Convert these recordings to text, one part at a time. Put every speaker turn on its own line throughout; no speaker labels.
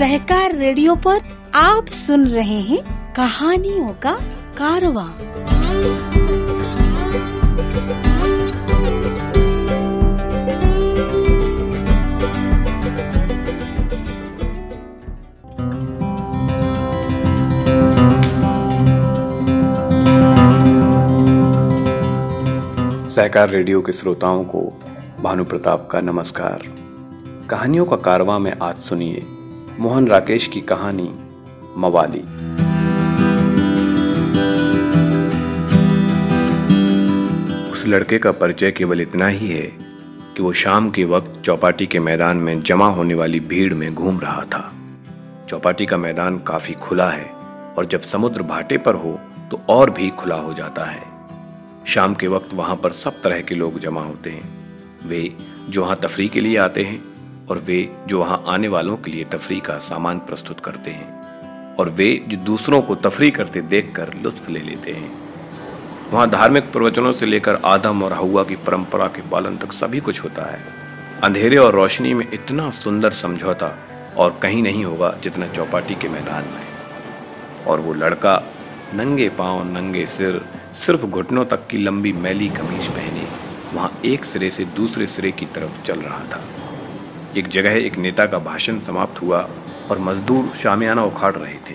सहकार radio पर आप सुन रहे हैं कहानियों का कारवा।
सहकार रेडियो के श्रोताओं को भानु प्रताप का नमस्कार। कहानियों का कारवां में आज सुनिए मोहन राकेश की कहानी, मवाली। उस लड़के का परिचय केवल इतना ही है कि वो शाम के वक्त चौपाटी के मैदान में जमा होने वाली भीड़ में घूम रहा था। चौपाटी का मैदान काफ़ी खुला है और जब समुद्र भाटे पर हो तो और भी खुला हो जाता है। शाम के वक्त वहाँ पर सब तरह के लोग जमा होते हैं। वे जो वहाँ तफरी के लिए आते हैं और वे जो वहाँ आने वालों के लिए तफरी का सामान प्रस्तुत करते हैं और वे जो दूसरों को तफरी करते देख कर लुत्फ ले लेते हैं। वहाँ धार्मिक प्रवचनों से लेकर आदम और हवा की परंपरा के पालन तक सभी कुछ होता है। अंधेरे और रोशनी में इतना सुंदर समझौता और कहीं नहीं होगा जितना चौपाटी के मैदान में। और वो लड़का नंगे पाँव, नंगे सिर, सिर्फ़ घुटनों तक की लंबी मैली कमीज पहने वहाँ एक सिरे से दूसरे सिरे की तरफ़ चल रहा था। एक जगह एक नेता का भाषण समाप्त हुआ और मजदूर शामियाना उखाड़ रहे थे।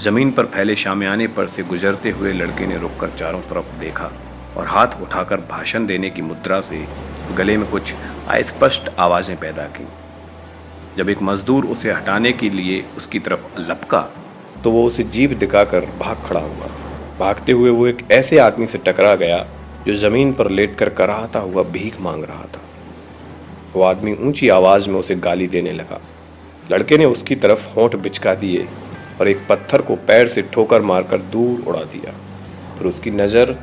ज़मीन पर फैले शामियाने पर से गुजरते हुए लड़के ने रुककर चारों तरफ़ देखा और हाथ उठाकर भाषण देने की मुद्रा से गले में कुछ अस्पष्ट आवाज़ें पैदा की। जब एक मजदूर उसे हटाने के लिए उसकी तरफ़ लपका तो वो उसे जीप दिखाकर भाग खड़ा हुआ। भागते हुए वो एक ऐसे आदमी से टकरा गया, जो ज़मीन पर लेटकर कराहता हुआ भीख मांग रहा था। वो आदमी ऊँची आवाज़ में उसे गाली देने लगा। लड़के ने उसकी तरफ़ होंठ बिचका दिए और एक पत्थर को पैर से ठोकर मारकर दूर उड़ा दिया। फिर उसकी नज़र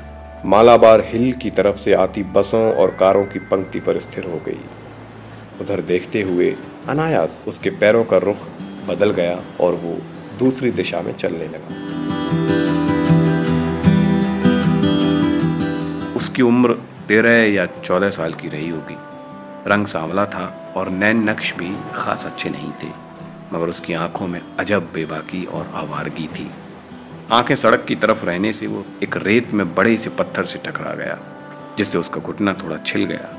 मालाबार हिल की तरफ़ से आती बसों और कारों की पंक्ति पर स्थिर हो गई। उधर देखते हुए अनायास उसके पैरों का रुख बदल गया और वो दूसरी दिशा में चलने लगा। उसकी उम्र तेरह या चौदह साल की रही होगी। रंग सांवला था और नैन नक्श भी खास अच्छे नहीं थे, मगर उसकी आँखों में अजब बेबाकी और आवारगी थी। आँखें सड़क की तरफ़ रहने से वो एक रेत में बड़े से पत्थर से टकरा गया, जिससे उसका घुटना थोड़ा छिल गया।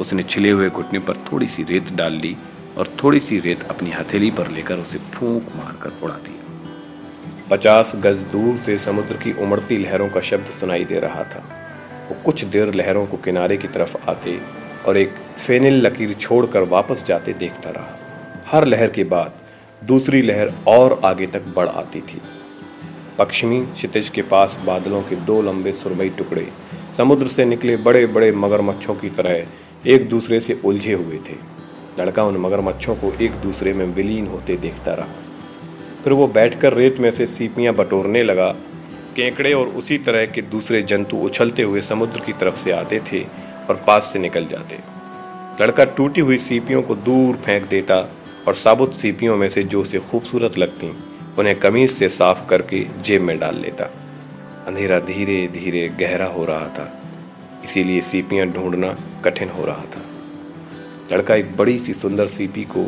उसने छिले हुए घुटने पर थोड़ी सी रेत डाल ली और थोड़ी सी रेत अपनी हथेली पर लेकर उसे फूंक मारकर उड़ा दिया पचास गज दूर से समुद्र की उमड़ती लहरों का शब्द सुनाई दे रहा था। वो कुछ देर लहरों को किनारे की तरफ़ आते और एक फेनिल लकीर छोड़कर वापस जाते देखता रहा। हर लहर के बाद दूसरी लहर और आगे तक बढ़ आती थी। पश्चिमी क्षितिज के पास बादलों के दो लंबे सुरमई टुकड़े समुद्र से निकले बड़े बड़े मगरमच्छों की तरह एक दूसरे से उलझे हुए थे। लड़का उन मगरमच्छों को एक दूसरे में विलीन होते देखता रहा। फिर वो बैठकर रेत में से सीपियाँ बटोरने लगा। केकड़े और उसी तरह के दूसरे जंतु उछलते हुए समुद्र की तरफ़ से आते थे। और पास से निकल जाते। लड़का टूटी हुई सीपियों को दूर फेंक देता और साबुत सीपियों में से जो उसे खूबसूरत लगती, उन्हें कमीज से साफ़ करके जेब में डाल लेता। अंधेरा धीरे धीरे गहरा हो रहा था, इसीलिए सीपियाँ ढूंढना कठिन हो रहा था। लड़का एक बड़ी सी सुंदर सीपी को,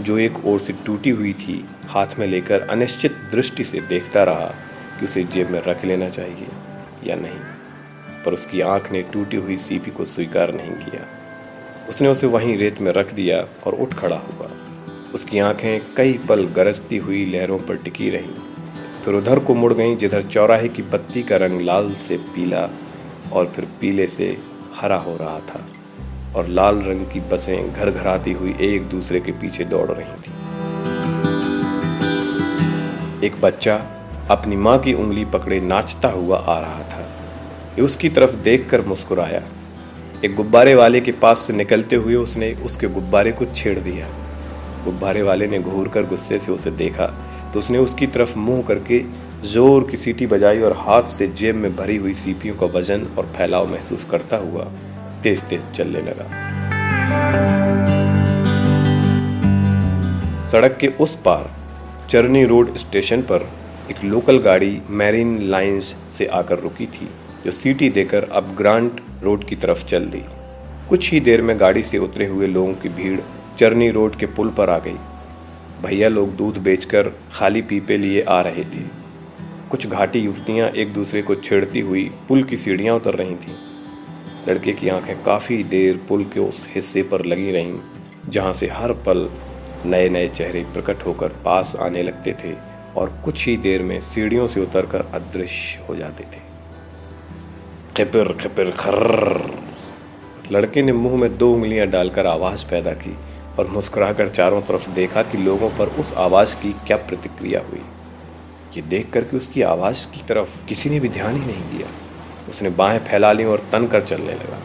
जो एक ओर से टूटी हुई थी, हाथ में लेकर अनिश्चित दृष्टि से देखता रहा कि उसे जेब में रख लेना चाहिए या नहीं। पर उसकी आँख ने टूटी हुई सीपी को स्वीकार नहीं किया। उसने उसे वहीं रेत में रख दिया और उठ खड़ा हुआ। उसकी आँखें कई पल गरजती हुई लहरों पर टिकी रहीं। फिर उधर को मुड़ गईं, जिधर चौराहे की बत्ती का रंग लाल से पीला और फिर पीले से हरा हो रहा था और लाल रंग की बसें घर घराती हुई एक दूसरे के पीछे दौड़ रही थी। एक बच्चा अपनी माँ की उंगली पकड़े नाचता हुआ आ रहा था। उसकी तरफ़ देखकर मुस्कुराया। एक गुब्बारे वाले के पास से निकलते हुए उसने उसके गुब्बारे को छेड़ दिया। गुब्बारे वाले ने घूर कर गुस्से से उसे देखा तो उसने उसकी तरफ़ मुँह करके ज़ोर की सीटी बजाई और हाथ से जेब में भरी हुई सीपियों का वज़न और फैलाव महसूस करता हुआ तेज तेज चलने लगा। सड़क के उस पार, चरनी रोड स्टेशन पर एक लोकल गाड़ी मैरीन लाइंस से आकर रुकी थी। जो सीटी देकर अब ग्रांट रोड की तरफ़ चल दी। कुछ ही देर में गाड़ी से उतरे हुए लोगों की भीड़ चरनी रोड के पुल पर आ गई। भैया लोग दूध बेचकर खाली पीपे लिए आ रहे थे। कुछ घाटी युवतियाँ एक दूसरे को छेड़ती हुई पुल की सीढ़ियाँ उतर रही थीं। लड़के की आँखें काफ़ी देर पुल के उस हिस्से पर लगी रहीं, जहाँ से हर पल नए नए चेहरे प्रकट होकर पास आने लगते थे और कुछ ही देर में सीढ़ियों से उतरकर अदृश्य हो जाते थे। खिपिर खिपिर, खर्र। लड़के ने मुँह में दो उंगलियाँ डालकर आवाज़ पैदा की और मुस्कुराकर चारों तरफ़ देखा कि लोगों पर उस आवाज़ की क्या प्रतिक्रिया हुई। ये देख कर कि उसकी आवाज़ की तरफ़ किसी ने भी ध्यान ही नहीं दिया। उसने बाहें फैला ली और तन कर चलने लगा।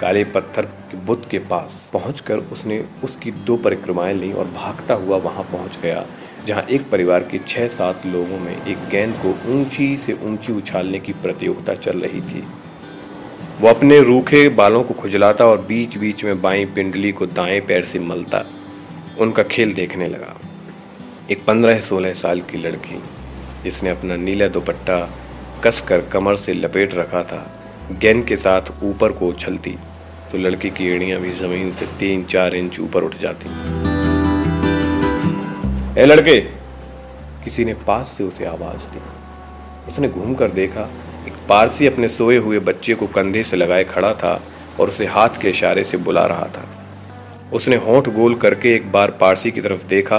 काले पत्थर के बुत के पास पहुंचकर उसने उसकी दो परिक्रमाएँ ली और भागता हुआ वहाँ पहुँच गया, जहाँ एक परिवार के छह सात लोगों में एक गेंद को ऊँची से ऊँची उछालने की प्रतियोगिता चल रही थी। वो अपने रूखे बालों को खुजलाता और बीच बीच में बाई पिंडली को दाएँ पैर से मलता, उनका खेल देखने लगा। एक पंद्रह सोलह साल की लड़की, जिसने अपना नीला दुपट्टा कसकर कमर से लपेट रखा था, गेंद के साथ ऊपर को उछलती। तो लड़की की एड़ियाँ भी ज़मीन से तीन चार इंच ऊपर उठ जाती। ए, लड़के, किसी ने पास से उसे आवाज़ दी। उसने घूमकर देखा, एक पारसी अपने सोए हुए बच्चे को कंधे से लगाए खड़ा था और उसे हाथ के इशारे से बुला रहा था। उसने होंठ गोल करके एक बार पारसी की तरफ़ देखा,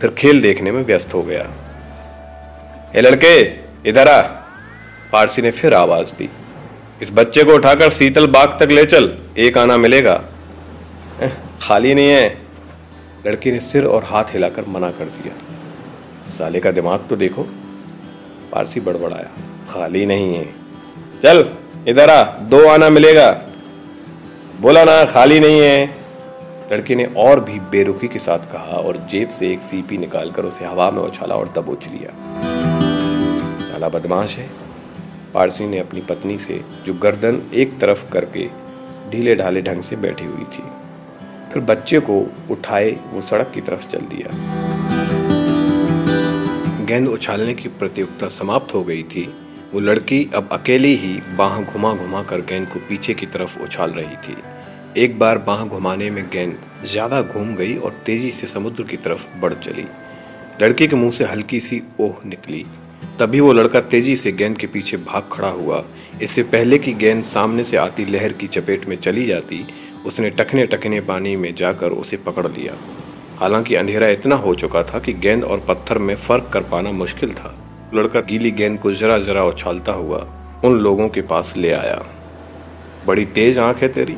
फिर खेल देखने में व्यस्त हो गया। ए, लड़के, इधर आ। पारसी ने फिर आवाज़ दी। इस बच्चे को उठाकर शीतल बाग तक ले चल, एक आना मिलेगा। खाली नहीं है। लड़की ने सिर और हाथ हिलाकर मना कर दिया। साले का दिमाग तो देखो, पारसी बड़बड़ाया। खाली नहीं है। चल, इधर आ, दो आना मिलेगा। बोला ना, खाली नहीं है। लड़की ने और भी बेरुखी के साथ कहा और जेब से एक सीपी निकालकर उसे हवा में उछाला और दबोच लिया। साला बदमाश है। पारसी ने अपनी पत्नी से, जो गर्दन एक तरफ़ करके ढीले ढाले ढंग से बैठी हुई थी, फिर बच्चे को उठाए, वो सड़क की तरफ़ चल दिया। गेंद उछालने की प्रतियोगिता समाप्त हो गई थी। वो लड़की अब अकेली ही बाह घुमा घुमा कर गेंद को पीछे की तरफ़ उछाल रही थी। एक बार बाह घुमाने में गेंद ज़्यादा घूम गई और तेज़ी से समुद्र की तरफ़ बढ़ चली। लड़के के मुँह से हल्की सी ओह निकली। तभी वो लड़का तेज़ी से गेंद के पीछे भाग खड़ा हुआ। इससे पहले कि गेंद सामने से आती लहर की चपेट में चली जाती, उसने टखने टखने पानी में जाकर उसे पकड़ लिया। हालाँकि अंधेरा इतना हो चुका था कि गेंद और पत्थर में फ़र्क कर पाना मुश्किल था। लड़का गीली गेंद को जरा जरा उछालता हुआ उन लोगों के पास ले आया। बड़ी तेज आँख है तेरी?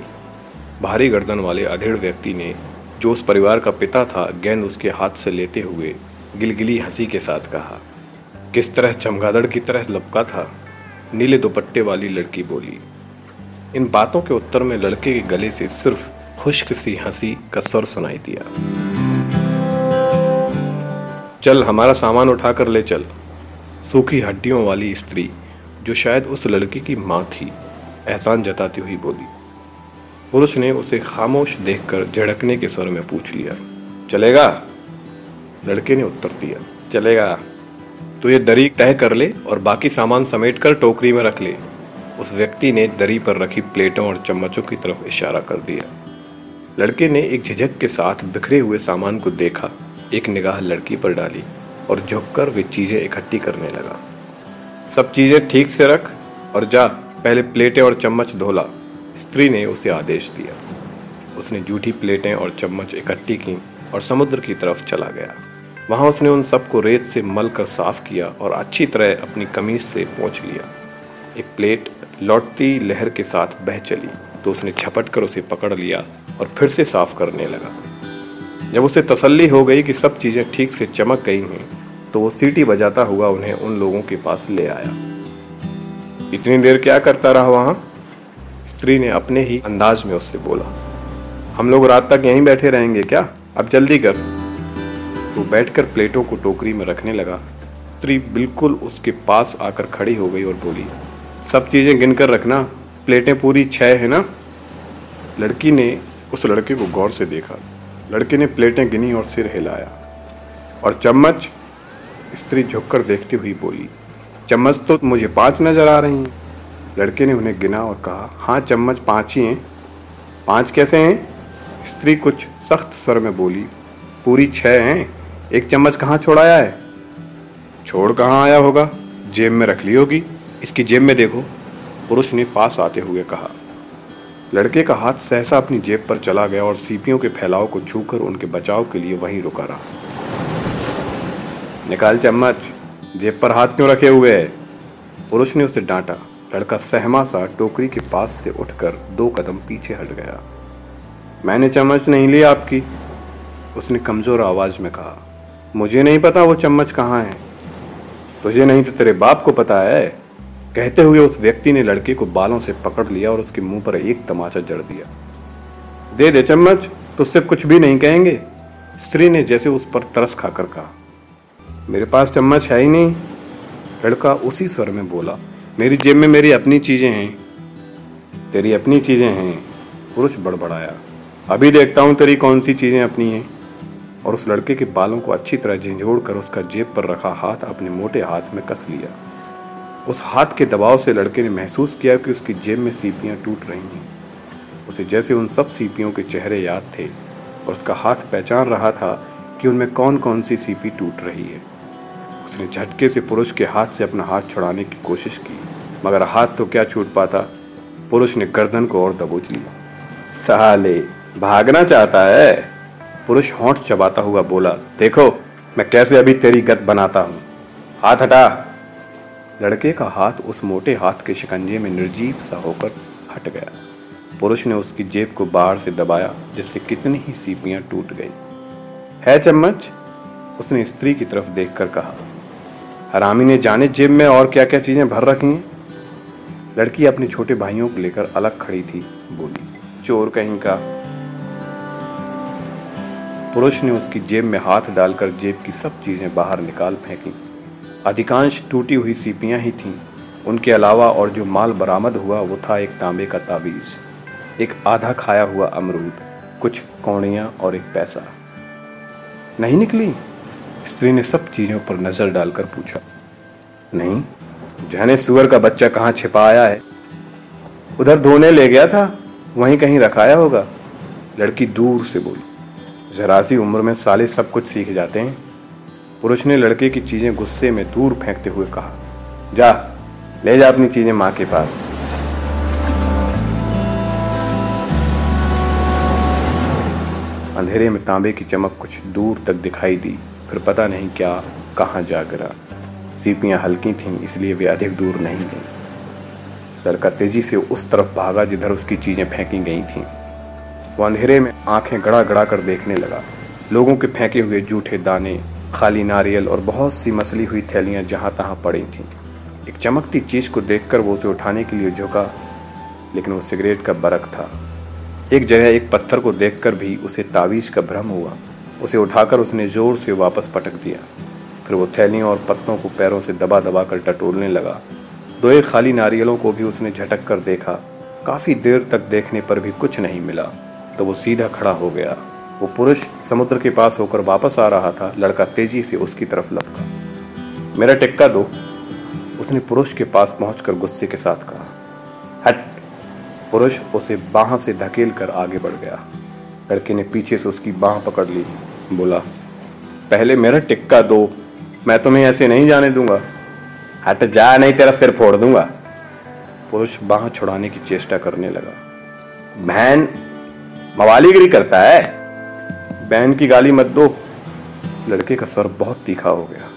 भारी गर्दन वाले अधेड़ व्यक्ति ने, जो उस परिवार का पिता था, गेंद उसके हाथ से लेते हुए गिलगिली हँसी के साथ कहा। किस तरह चमगादड़ की तरह लपका था, नीले दुपट्टे वाली लड़की बोली। इन बातों के उत्तर में लड़के के गले से सिर्फ़ खुश्क सी हँसी का स्वर सुनाई दिया। चल, हमारा सामान उठाकर ले चल, सूखी हड्डियों वाली स्त्री, जो शायद उस लड़की की माँ थी, एहसान जताती हुई बोली। पुरुष ने उसे खामोश देखकर झड़कने के स्वर में पूछ लिया, चलेगा? लड़के ने उत्तर दिया, चलेगा। तो ये दरी तय कर ले और बाकी सामान समेट कर टोकरी में रख ले। उस व्यक्ति ने दरी पर रखी प्लेटों और चम्मचों की तरफ़ इशारा कर दिया। लड़के ने एक झिझक के साथ बिखरे हुए सामान को देखा, एक निगाह लड़की पर डाली और झुककर वे चीज़ें इकट्ठी करने लगा। सब चीज़ें ठीक से रख और जा, पहले प्लेटें और चम्मच धोला, स्त्री ने उसे आदेश दिया। उसने जूठी प्लेटें और चम्मच इकट्ठी की और समुद्र की तरफ़ चला गया। वहाँ उसने उन सबको रेत से मल कर साफ़ किया और अच्छी तरह अपनी कमीज से पहुँच लिया। एक प्लेट लौटती लहर के साथ बह चली तो उसने झपट कर उसे पकड़ लिया और फिर से साफ़ करने लगा। जब उसे तसल्ली हो गई कि सब चीज़ें ठीक से चमक गई हैं तो वो सीटी बजाता हुआ उन्हें उन लोगों के पास ले आया। इतनी देर क्या करता रहा वहाँ? स्त्री ने अपने ही अंदाज में उससे बोला। हम लोग रात तक यहीं बैठे रहेंगे क्या? अब जल्दी कर। वो बैठकर प्लेटों को टोकरी में रखने लगा। स्त्री बिल्कुल उसके पास आकर खड़ी हो गई और बोली, सब चीज़ें गिनकर रखना, प्लेटें पूरी छह है ना? लड़की ने उस लड़के को गौर से देखा। लड़के ने प्लेटें गिनी और सिर हिलाया और चम्मच स्त्री झुककर देखती हुई बोली, चम्मच तो मुझे पाँच नज़र आ रही हैं। लड़के ने उन्हें गिना और कहा हाँ चम्मच पाँच ही हैं। पाँच कैसे हैं? स्त्री कुछ सख्त स्वर में बोली, पूरी छह हैं। एक चम्मच कहाँ छोड़ाया है? छोड़ कहाँ आया होगा? जेब में रख ली होगी। इसकी जेब में देखो। पुरुष ने पास आते हुए कहा। लड़के का हाथ सहसा अपनी जेब पर चला गया और सीपियों के फैलाव को छूकर उनके बचाव के लिए वहीं रुका रहा। निकाल चम्मच। जेब पर हाथ क्यों रखे हुए है? पुरुष ने उसे डांटा। लड़का सहमा सा टोकरी के पास से उठकर दो कदम पीछे हट गया। मैंने चम्मच नहीं ली आपकी, उसने कमज़ोर आवाज़ में कहा। मुझे नहीं पता वो चम्मच कहाँ है। तुझे नहीं तो तेरे बाप को पता है। कहते हुए उस व्यक्ति ने लड़के को बालों से पकड़ लिया और उसके मुँह पर एक तमाचा जड़ दिया। दे दे चम्मच तुझसे कुछ भी नहीं कहेंगे। स्त्री ने जैसे उस पर तरस खाकर कहा, मेरे पास चम्मच है ही नहीं। लड़का उसी स्वर में बोला, मेरी जेब में मेरी अपनी चीज़ें हैं। तेरी अपनी चीज़ें हैं। पुरुष बड़बड़ाया, अभी देखता हूँ तेरी कौन सी चीज़ें अपनी हैं। और उस लड़के के बालों को अच्छी तरह झिझोड़ कर उसका जेब पर रखा हाथ अपने मोटे हाथ में कस लिया। उस हाथ के दबाव से लड़के ने महसूस किया कि उसकी जेब में सीपियाँ टूट रही हैं। उसे जैसे उन सब सीपियों के चेहरे याद थे और उसका हाथ पहचान रहा था कि उनमें कौन कौन सी सीपी टूट रही है। उसने झटके से पुरुष के हाथ से अपना हाथ छुड़ाने की कोशिश की, मगर हाथ तो क्या छूट पाता? पुरुष ने गर्दन को और दबोच लिया। साले, भागना चाहता है? पुरुष होंठ चबाता हुआ बोला, देखो, मैं कैसे अभी तेरी गत बनाता हूँ? हाथ हटा। लड़के का हाथ उस मोटे हाथ के शिकंजे में निर्जीव सा होकर हट गया। पुरुष ने उसकी जेब को बाहर से दबाया, जिससे कितनी ही सीपियाँ टूट गई। है चम्मच? उसने स्त्री की तरफ़ देखकर कहा। हरामी ने जाने जेब में और क्या क्या चीज़ें भर रखी हैं? लड़की अपने छोटे भाइयों को लेकर अलग खड़ी थी, बोली, चोर कहीं का पुरुष ने उसकी जेब में हाथ डालकर जेब की सब चीज़ें बाहर निकाल फेंकी। अधिकांश टूटी हुई सीपियाँ ही थीं। उनके अलावा और जो माल बरामद हुआ, वो था एक तांबे का ताबीज, एक आधा खाया हुआ अमरूद, कुछ कौड़ियाँ और एक पैसा। नहीं निकली? स्त्री ने सब चीज़ों पर नज़र डालकर पूछा। नहीं? जाने सुअर का बच्चा कहाँ छिपा आया है? उधर धोने ले गया था? वहीं कहीं रखाया होगा? लड़की दूर से बोली। जरा सी उम्र में साले सब कुछ सीख जाते हैं। पुरुष ने लड़के की चीज़ें गुस्से में दूर फेंकते हुए कहा, जा, ले जा अपनी चीज़ें माँ के पास। अंधेरे में तांबे की चमक कुछ दूर तक दिखाई दी, फिर पता नहीं क्या, कहाँ जा गिरा। सीपियाँ हल्की थीं, इसलिए वे अधिक दूर नहीं गई। लड़का तेज़ी से उस तरफ़ भागा जिधर उसकी चीज़ें फेंकी गई थीं। वो अंधेरे में आँखें गड़ा गड़ा कर देखने लगा। लोगों के फेंके हुए जूठे दाने, खाली नारियल और बहुत सी मसली हुई थैलियाँ जहाँ तहां पड़ी थीं। एक चमकती चीज़ को देखकर वो उसे उठाने के लिए झुका, लेकिन वो सिगरेट का बरक था। एक जगह एक पत्थर को देखकर भी उसे तावीज का भ्रम हुआ। उसे उठाकर उसने ज़ोर से वापस पटक दिया। फिर वो थैलियों और पत्तों को पैरों से दबा दबा कर टटोलने लगा। दो एक खाली नारियलों को भी उसने झटक कर देखा। काफ़ी देर तक देखने पर भी कुछ नहीं मिला। तो वो सीधा खड़ा हो गया। वो पुरुष समुद्र के पास होकर वापस आ रहा था। लड़का तेज़ी से उसकी तरफ़ लपका। मेरा टिक्का दो, उसने पुरुष के पास पहुंचकर गुस्से के साथ कहा। हट! पुरुष उसे बाह से धकेल कर आगे बढ़ गया। लड़के ने पीछे से उसकी बाह पकड़ ली। बोला, पहले मेरा टिक्का दो। मैं तुम्हें ऐसे नहीं जाने दूँगा। हट जा, नहीं तेरा सिर फोड़ दूँगा। पुरुष बाह छुड़ाने की चेष्टा करने लगा। बहन मवालीगिरी करता है। बहन की गाली मत दो। लड़के का स्वर बहुत तीखा हो गया।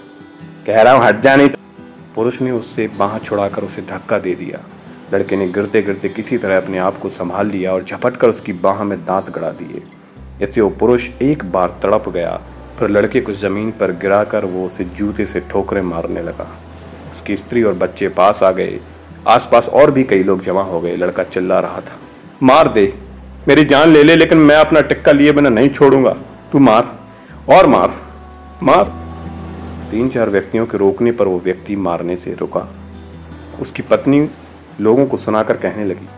कह रहा हूँ, हट जा नहीं तो। पुरुष ने उससे बाह छुड़ाकर उसे धक्का दे दिया। लड़के ने गिरते गिरते किसी तरह अपने आप को संभाल लिया और झपट कर उसकी बाह में दांत गड़ा दिए। इससे वो पुरुष एक बार तड़प गया। फिर लड़के को ज़मीन पर गिराकर वो उसे जूते से ठोकरे मारने लगा। उसकी स्त्री और बच्चे पास आ गए। आसपास और भी कई लोग जमा हो गए। लड़का चिल्ला रहा था, मार दे। मेरी जान ले ले, लेकिन मैं अपना टिक्का लिए बिना नहीं छोड़ूँगा। तू मार, और मार मार। तीन चार व्यक्तियों के रोकने पर वो व्यक्ति मारने से रुका। उसकी पत्नी लोगों को सुनाकर कहने लगी,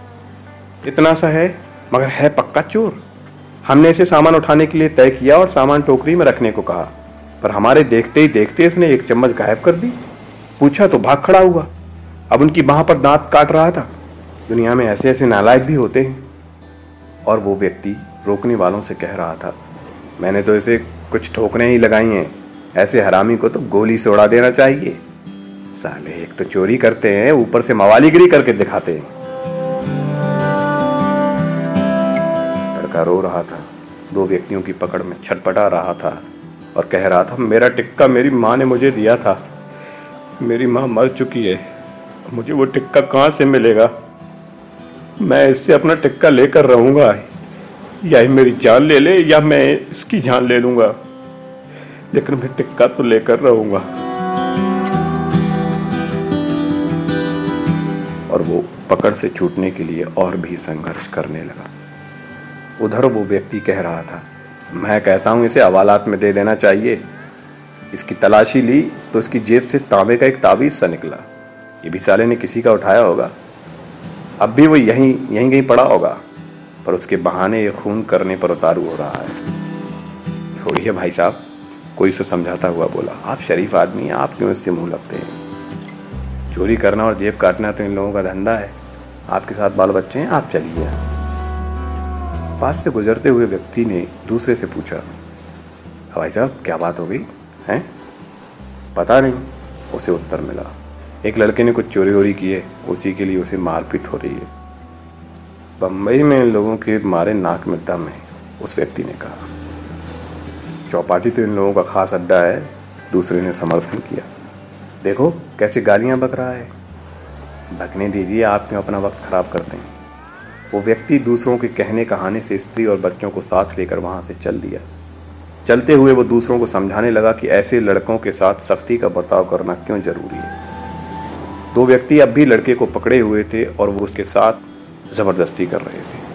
इतना सा है, मगर है पक्का चोर। हमने इसे सामान उठाने के लिए तय किया और सामान टोकरी में रखने को कहा, पर हमारे देखते ही देखते इसने एक चम्मच गायब कर दी। पूछा तो भाग खड़ा हुआ। अब उनकी बाह पर दांत काट रहा था। दुनिया में ऐसे ऐसे नालायक भी होते हैं। और वो व्यक्ति रोकने वालों से कह रहा था, मैंने तो इसे कुछ ठोकने ही लगाई हैं, ऐसे हरामी को तो गोली से उड़ा देना चाहिए। साले, एक तो चोरी करते हैं, ऊपर से मवालीगिरी करके दिखाते हैं। लड़का रो रहा था, दो व्यक्तियों की पकड़ में छटपटा रहा था और कह रहा था, मेरा टिक्का मेरी माँ ने मुझे दिया था, मेरी माँ मर चुकी है, मुझे वो टिक्का कहाँ से मिलेगा? मैं इससे अपना टिक्का लेकर रहूँगा। या ये मेरी जान ले ले, या मैं इसकी जान ले लूँगा। लेकिन मैं टिक्का तो लेकर रहूँगा। और वो पकड़ से छूटने के लिए और भी संघर्ष करने लगा। उधर वो व्यक्ति कह रहा था, मैं कहता हूँ, इसे हवालात में दे देना चाहिए। इसकी तलाशी ली तो इसकी जेब से तांबे का एक तावीज सा निकला। ये भी साले ने किसी का उठाया होगा। अब भी वो यहीं यहीं कहीं पड़ा होगा, पर उसके बहाने ये खून करने पर उतारू हो रहा है। छोड़िए भाई साहब, कोई उसे समझाता हुआ बोला, आप शरीफ आदमी हैं, आप क्यों इससे मुँह लगते हैं? चोरी करना और जेब काटना तो इन लोगों का धंधा है। आपके साथ बाल बच्चे हैं, आप चलिए यहाँ पास से गुजरते हुए व्यक्ति ने दूसरे से पूछा, भाई साहब, क्या बात हो गई? हैं? पता नहीं, उसे उत्तर मिला। एक लड़के ने कुछ चोरी वोरी की है, उसी के लिए उसे मारपीट हो रही है। बम्बई में इन लोगों के मारे नाक में दम है, उस व्यक्ति ने कहा। चौपाटी तो इन लोगों का खास अड्डा है, दूसरे ने समर्थन किया। देखो, कैसे गालियाँ बक रहा है। बकने दीजिए, आप क्यों अपना वक्त खराब करते हैं? वो व्यक्ति दूसरों के कहने, कहानी से स्त्री और बच्चों को साथ लेकर वहाँ से चल दिया। चलते हुए वो दूसरों को समझाने लगा कि ऐसे लड़कों के साथ सख्ती का बर्ताव करना क्यों ज़रूरी है? दो व्यक्ति अब भी लड़के को पकड़े हुए थे और वो उसके साथ ज़बरदस्ती कर रहे थे।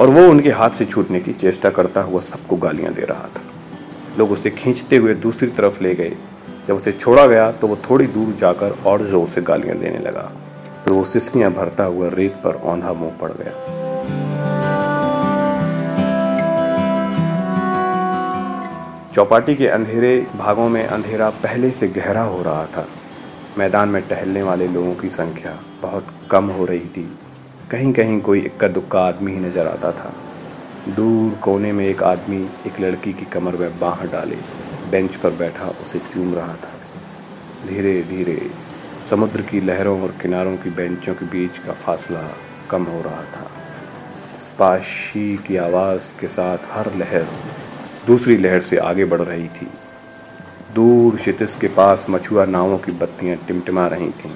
और वो उनके हाथ से छूटने की चेष्टा करता हुआ सबको गालियाँ दे रहा था। लोग उसे खींचते हुए दूसरी तरफ़ ले गए। जब उसे छोड़ा गया तो वो थोड़ी दूर जाकर और ज़ोर से गालियाँ देने लगा। फिर वो सिस्कियाँ भरता हुआ रेत पर औंधा मुँह पड़ गया। चौपाटी के अंधेरे भागों में अंधेरा पहले से गहरा हो रहा था। मैदान में टहलने वाले लोगों की संख्या बहुत कम हो रही थी। कहीं कहीं कोई इक्का दुक्का आदमी ही नज़र आता था। दूर कोने में एक आदमी एक लड़की की कमर में बाह डाले, बेंच पर बैठा, उसे चूम रहा था। धीरे धीरे समुद्र की लहरों और किनारों की बेंचों के बीच का फासला कम हो रहा था। स्पाशी की आवाज़ के साथ हर लहर दूसरी लहर से आगे बढ़ रही थी। दूर क्षितिज के पास मछुआ नावों की बत्तियाँ टिमटिमा रही थीं।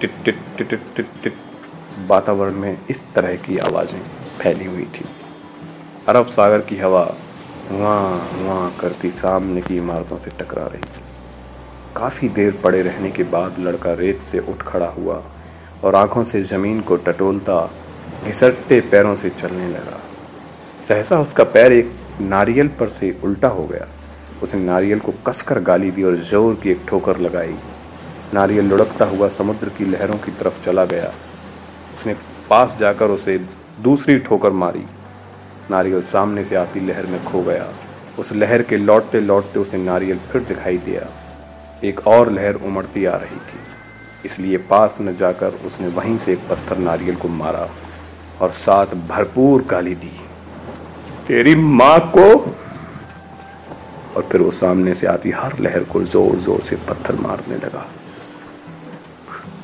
टिट टिट टिट टिट टिट टिट, वातावरण में इस तरह की आवाज़ें फैली हुई थी। अरब सागर की हवा हुआ हुआ करती सामने की इमारतों से टकरा रही थी। काफ़ी देर पड़े रहने के बाद लड़का रेत से उठ खड़ा हुआ और आँखों से ज़मीन को टटोलता घिसटते पैरों से चलने लगा। सहसा उसका पैर एक नारियल पर से उल्टा हो गया। उसने नारियल को कसकर गाली दी और ज़ोर की एक ठोकर लगाई। नारियल लुढ़कता हुआ समुद्र की लहरों की तरफ़ चला गया। उसने पास जाकर उसे दूसरी ठोकर मारी। नारियल सामने से आती लहर में खो गया। उस लहर के लौटते लौटते उसे नारियल फिर दिखाई दिया। एक और लहर उमड़ती आ रही थी। इसलिए पास न जाकर उसने वहीं से एक पत्थर नारियल को मारा और साथ भरपूर गाली दी। तेरी माँ को और फिर वो सामने से आती, हर लहर को ज़ोर ज़ोर से पत्थर मारने लगा।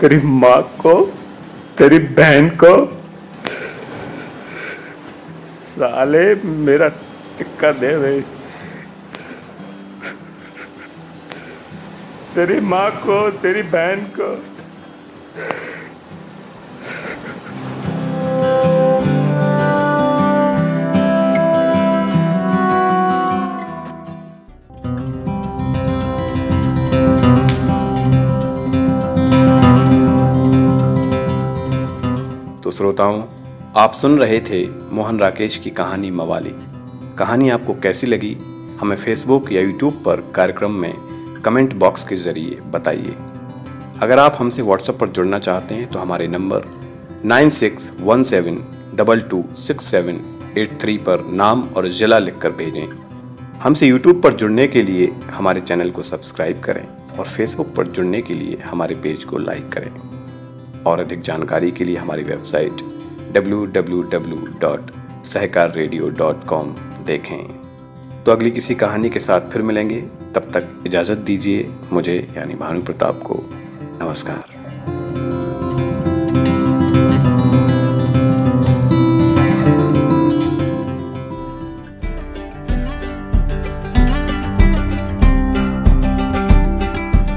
तेरी माँ को, तेरी बहन को, साले मेरा टिक्का दे दे। तेरी माँ को, तेरी बहन को श्रोताओं, आप सुन रहे थे मोहन राकेश की कहानी मवाली। कहानी आपको कैसी लगी? हमें फेसबुक या यूट्यूब पर कार्यक्रम में कमेंट बॉक्स के ज़रिए बताइए। अगर आप हमसे व्हाट्सएप पर जुड़ना चाहते हैं तो हमारे number nine six one seven double two six seven eight three पर नाम और ज़िला लिखकर भेजें। हमसे यूट्यूब पर जुड़ने के लिए हमारे चैनल को सब्सक्राइब करें और फेसबुक पर जुड़ने के लिए हमारे पेज को लाइक करें। और अधिक जानकारी के लिए हमारी वेबसाइट www.सहकाररेडियो.com देखें। तो अगली किसी कहानी के साथ फिर मिलेंगे। तब तक इजाज़त दीजिए मुझे, यानी भानु प्रताप को। नमस्कार।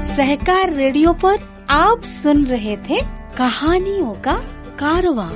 सहकार रेडियो पर आप सुन रहे थे कहानियों का कारवां।